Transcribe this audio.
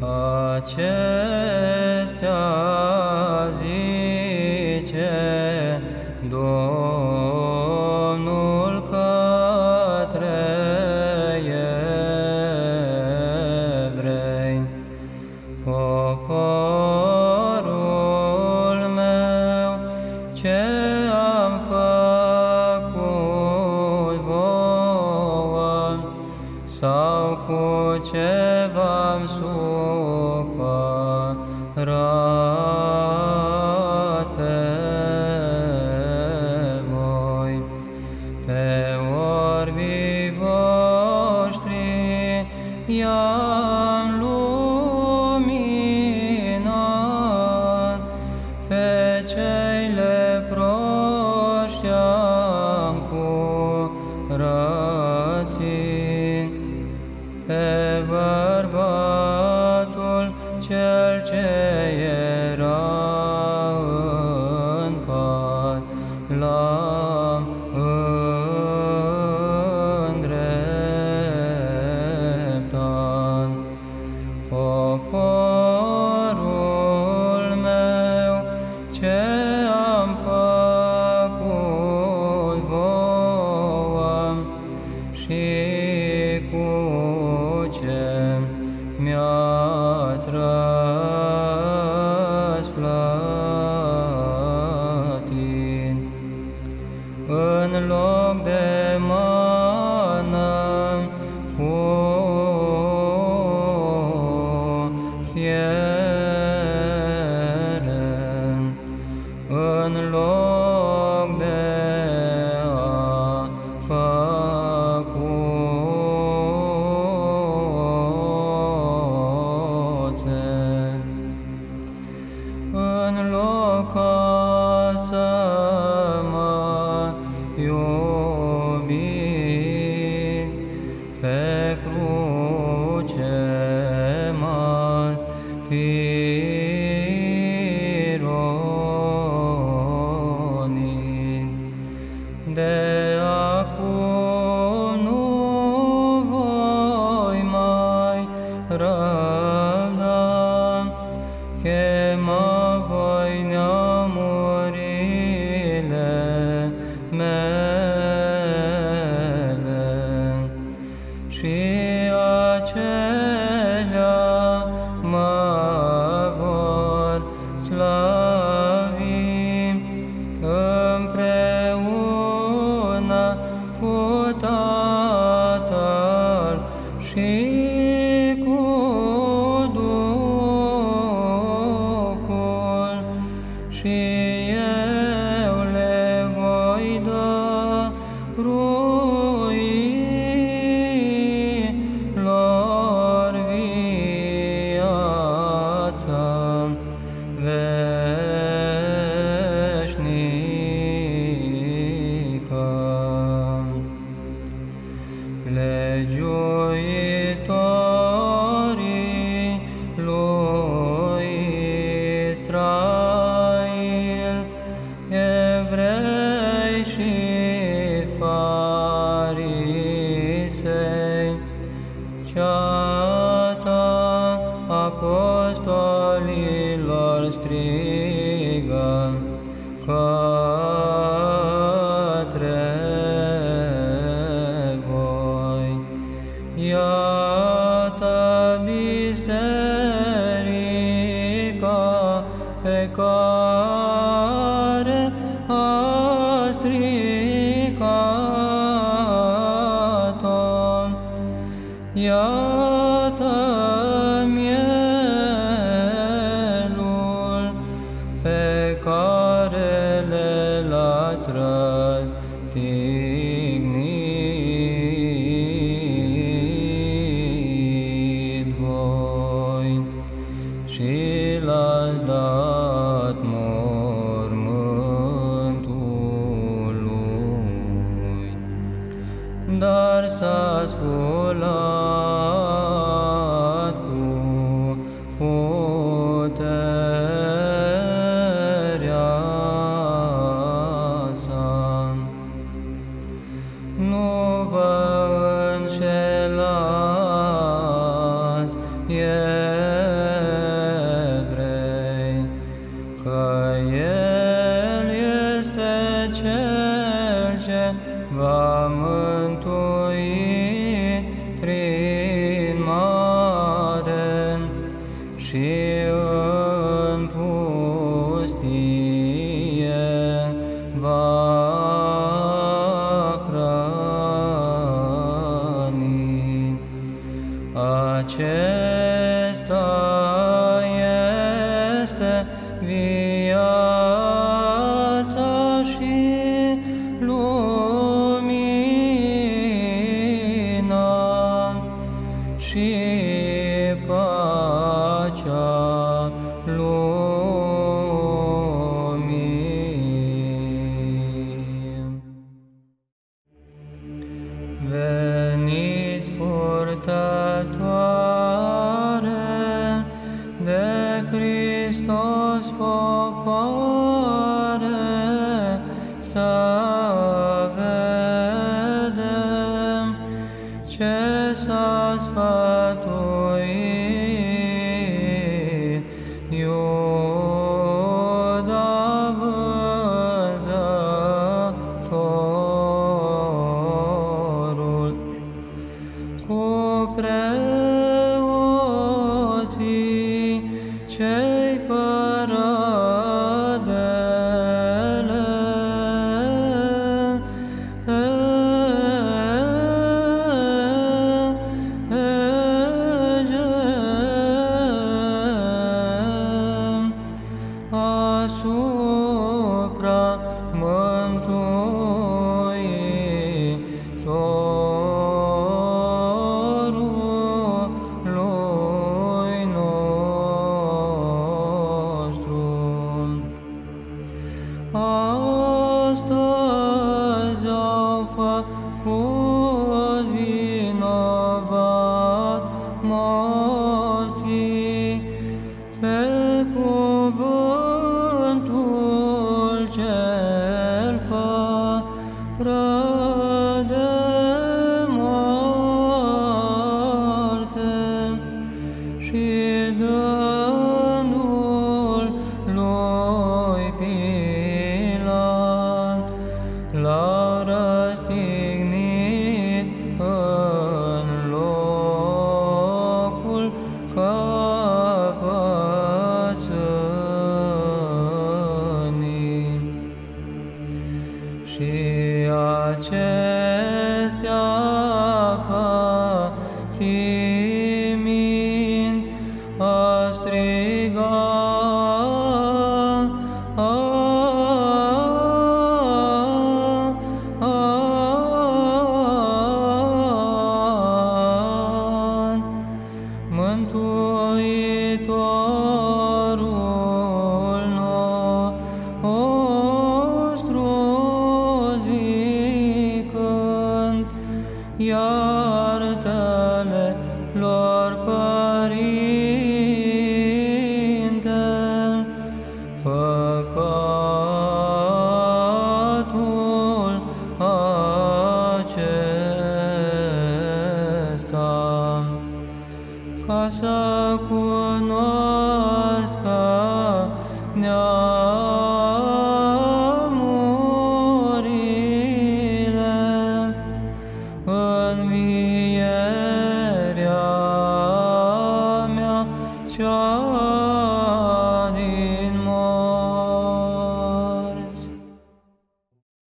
Acestea zice Domnul către evrei, poporul love. îndreptat. Poporul meu ce am făcut voam legiuitorii lui Israel, evrei și farisei, ceata apoi knees and what more. va mântui. Și Mântuitorul nostru zicând, iartă-le lor părinte, păcatul